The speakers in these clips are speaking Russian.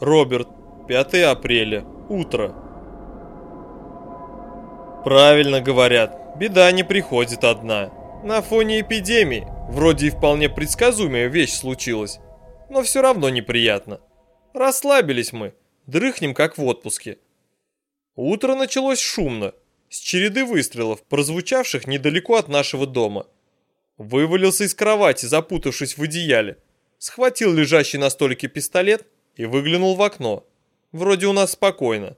Роберт, 5 апреля, утро. Правильно говорят, беда не приходит одна. На фоне эпидемии вроде и вполне предсказуемая вещь случилась, но все равно неприятно. Расслабились мы, дрыхнем как в отпуске. Утро началось шумно, с череды выстрелов, прозвучавших недалеко от нашего дома. Вывалился из кровати, запутавшись в одеяле, схватил лежащий на столике пистолет и выглянул в окно. Вроде у нас спокойно.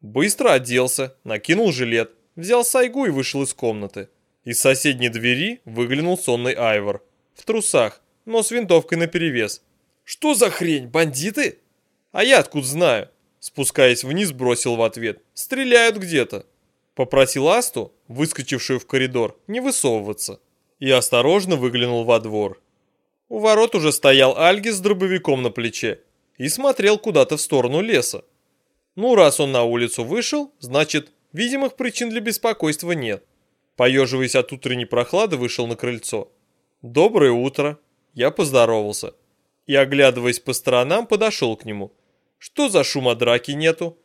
Быстро оделся, накинул жилет, взял сайгу и вышел из комнаты. Из соседней двери выглянул сонный Айвор. В трусах, но с винтовкой наперевес. «Что за хрень, бандиты?» «А я откуда знаю?» Спускаясь вниз, бросил в ответ. «Стреляют где-то». Попросил Асту, выскочившую в коридор, не высовываться. И осторожно выглянул во двор. У ворот уже стоял Альги с дробовиком на плече и смотрел куда-то в сторону леса. Ну, раз он на улицу вышел, значит, видимых причин для беспокойства нет. Поеживаясь от утренней прохлады, вышел на крыльцо. «Доброе утро!» Я поздоровался. И, оглядываясь по сторонам, подошел к нему. «Что за шума драки нету?»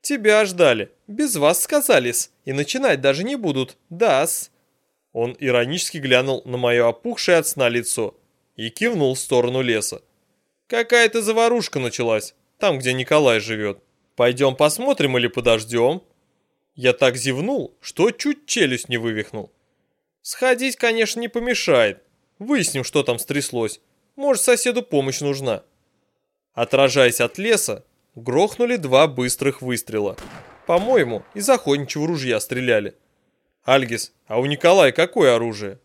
«Тебя ждали. Без вас сказались. И начинать даже не будут. Да-с». Он иронически глянул на мое опухшее от сна лицо и кивнул в сторону леса. Какая-то заварушка началась, там, где Николай живет. Пойдем посмотрим или подождем?» Я так зевнул, что чуть челюсть не вывихнул. Сходить, конечно, не помешает. Выясним, что там стряслось. Может, соседу помощь нужна. Отражаясь от леса, грохнули два быстрых выстрела. По-моему, из охотничьего ружья стреляли. Альгис, а у Николая какое оружие?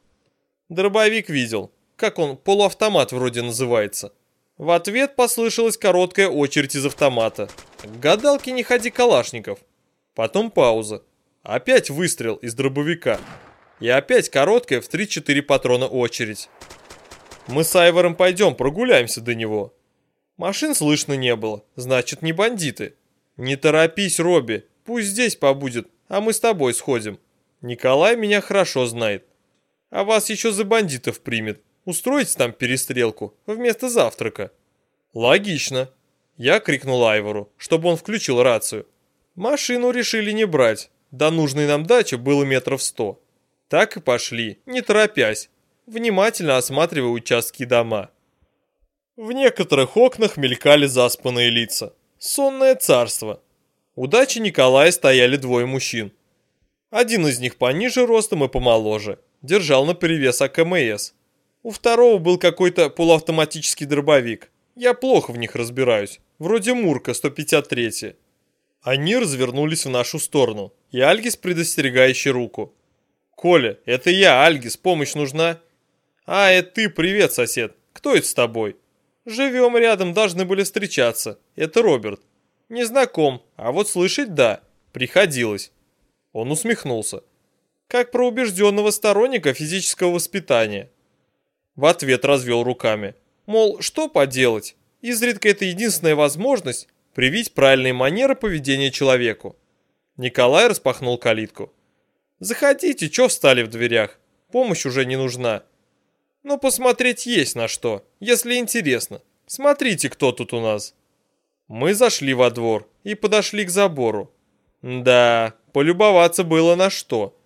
Дробовик видел. Как он, полуавтомат вроде называется. В ответ послышалась короткая очередь из автомата. К гадалке не ходи калашников. Потом пауза. Опять выстрел из дробовика. И опять короткая в 3-4 патрона очередь. Мы с Айвором пойдем прогуляемся до него. Машин слышно не было, значит не бандиты. Не торопись, Робби, пусть здесь побудет, а мы с тобой сходим. Николай меня хорошо знает. А вас еще за бандитов примет. Устроить там перестрелку вместо завтрака. Логично. Я крикнул Айвору, чтобы он включил рацию. Машину решили не брать. До нужной нам дачи было метров сто. Так и пошли, не торопясь, внимательно осматривая участки дома. В некоторых окнах мелькали заспанные лица. Сонное царство. У дачи Николая стояли двое мужчин. Один из них пониже ростом и помоложе, держал на перевес АКМС. У второго был какой-то полуавтоматический дробовик. Я плохо в них разбираюсь. Вроде Мурка 153. Они развернулись в нашу сторону. И Альгис предостерегающий руку. «Коля, это я, Альгис, помощь нужна?» «А, это ты, привет, сосед. Кто это с тобой?» «Живем рядом, должны были встречаться. Это Роберт». «Не знаком, а вот слышать да. Приходилось». Он усмехнулся. «Как про убежденного сторонника физического воспитания». В ответ развел руками. Мол, что поделать? Изредка это единственная возможность привить правильные манеры поведения человеку. Николай распахнул калитку. «Заходите, чё встали в дверях? Помощь уже не нужна. Но посмотреть есть на что, если интересно. Смотрите, кто тут у нас». Мы зашли во двор и подошли к забору. Да, полюбоваться было на что.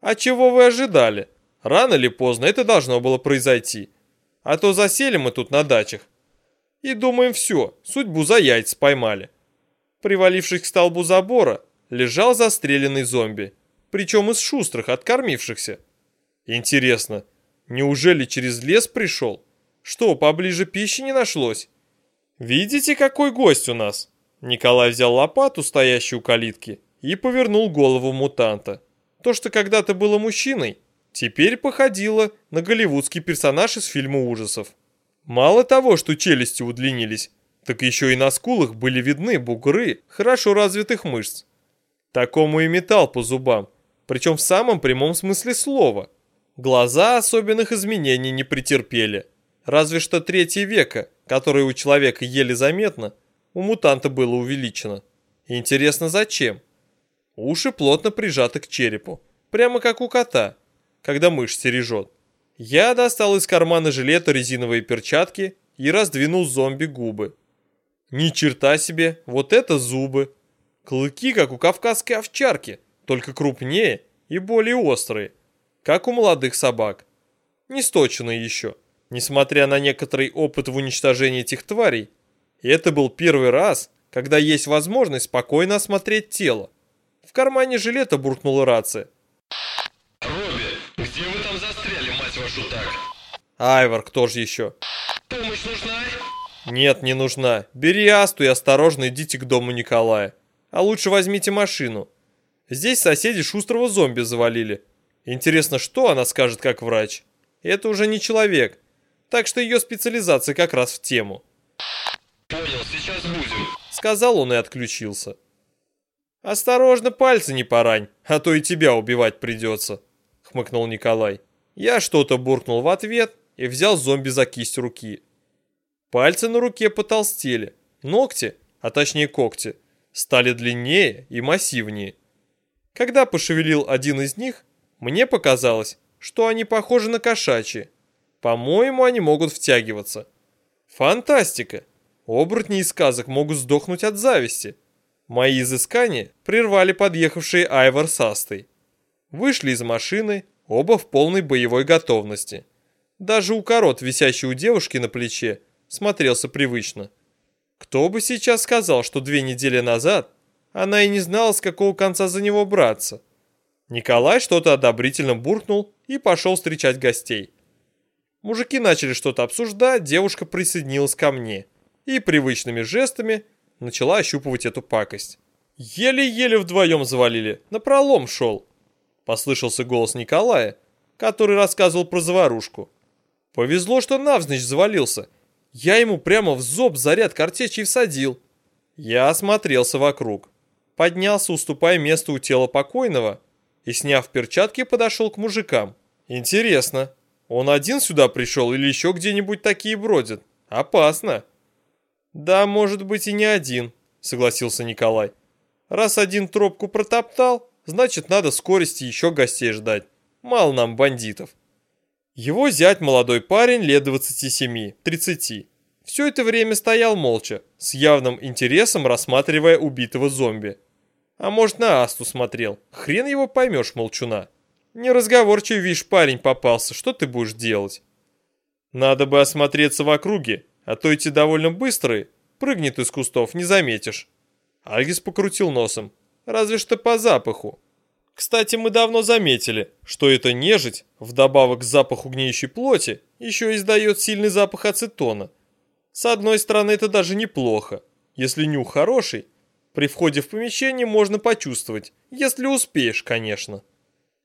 А чего вы ожидали? Рано или поздно это должно было произойти. А то засели мы тут на дачах. И думаем, все, судьбу за яйца поймали. Привалившись к столбу забора, лежал застреленный зомби. Причем из шустрых, откормившихся. Интересно, неужели через лес пришел? Что, поближе пищи не нашлось? Видите, какой гость у нас? Николай взял лопату, стоящую у калитки, и повернул голову мутанта. То, что когда-то было мужчиной, теперь походила на голливудский персонаж из фильма ужасов. Мало того, что челюсти удлинились, так еще и на скулах были видны бугры хорошо развитых мышц. Такому и металл по зубам, причем в самом прямом смысле слова. Глаза особенных изменений не претерпели. Разве что третье века, которое у человека еле заметно, у мутанта было увеличено. Интересно, зачем? Уши плотно прижаты к черепу, прямо как у кота – когда мышь стережет. Я достал из кармана жилета резиновые перчатки и раздвинул зомби губы. Ни черта себе, вот это зубы. Клыки, как у кавказской овчарки, только крупнее и более острые, как у молодых собак. Не сточенные еще, несмотря на некоторый опыт в уничтожении этих тварей. Это был первый раз, когда есть возможность спокойно осмотреть тело. В кармане жилета буркнула рация. Айвар, кто же еще? Помощь нужна? Нет, не нужна. Бери Асту и осторожно идите к дому Николая. А лучше возьмите машину. Здесь соседи шустрого зомби завалили. Интересно, что она скажет как врач? Это уже не человек. Так что ее специализация как раз в тему. Понял, сейчас будем. Сказал он и отключился. «Осторожно, пальцы не порань, а то и тебя убивать придется», — хмыкнул Николай. Я что-то буркнул в ответ и взял зомби за кисть руки. Пальцы на руке потолстели, ногти, а точнее когти, стали длиннее и массивнее. Когда пошевелил один из них, мне показалось, что они похожи на кошачьи. По-моему, они могут втягиваться. Фантастика! Оборотни из сказок могут сдохнуть от зависти. Мои изыскания прервали подъехавшие Айвар с Астой. Вышли из машины, оба в полной боевой готовности. Даже укорот, висящий у девушки на плече, смотрелся привычно. Кто бы сейчас сказал, что две недели назад она и не знала, с какого конца за него браться. Николай что-то одобрительно буркнул и пошел встречать гостей. Мужики начали что-то обсуждать, девушка присоединилась ко мне и привычными жестами начала ощупывать эту пакость. Еле-еле вдвоем завалили, напролом шел. Послышался голос Николая, который рассказывал про заварушку. Повезло, что навзничь завалился. Я ему прямо в зоб заряд картечи всадил. Я осмотрелся вокруг. Поднялся, уступая место у тела покойного, и, сняв перчатки, подошел к мужикам. Интересно, он один сюда пришел или еще где-нибудь такие бродят? Опасно. Да, может быть и не один, согласился Николай. Раз один тропку протоптал, значит надо скорости еще гостей ждать. Мало нам бандитов. Его зять молодой парень лет 27-30. Все это время стоял молча, с явным интересом рассматривая убитого зомби. А может на Асту смотрел, хрен его поймешь, молчуна. Неразговорчивый, видишь, парень попался, что ты будешь делать? Надо бы осмотреться в округе, а то эти довольно быстрые, прыгнет из кустов, не заметишь. Альгис покрутил носом, разве что по запаху. Кстати, мы давно заметили, что эта нежить, вдобавок к запаху гниющей плоти, еще издает сильный запах ацетона. С одной стороны, это даже неплохо. Если нюх хороший, при входе в помещение можно почувствовать, если успеешь, конечно.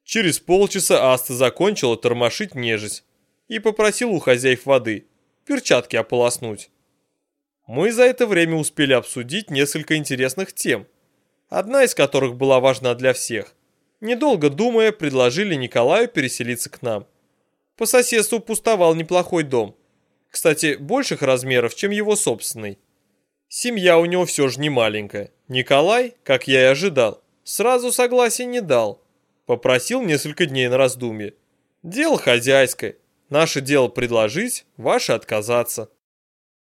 Через полчаса Аста закончила тормошить нежить и попросил у хозяев воды перчатки ополоснуть. Мы за это время успели обсудить несколько интересных тем, одна из которых была важна для всех. Недолго думая, предложили Николаю переселиться к нам. По соседству пустовал неплохой дом. Кстати, больших размеров, чем его собственный. Семья у него все же не маленькая. Николай, как я и ожидал, сразу согласия не дал. Попросил несколько дней на раздумье. Дело хозяйское. Наше дело предложить, ваше отказаться.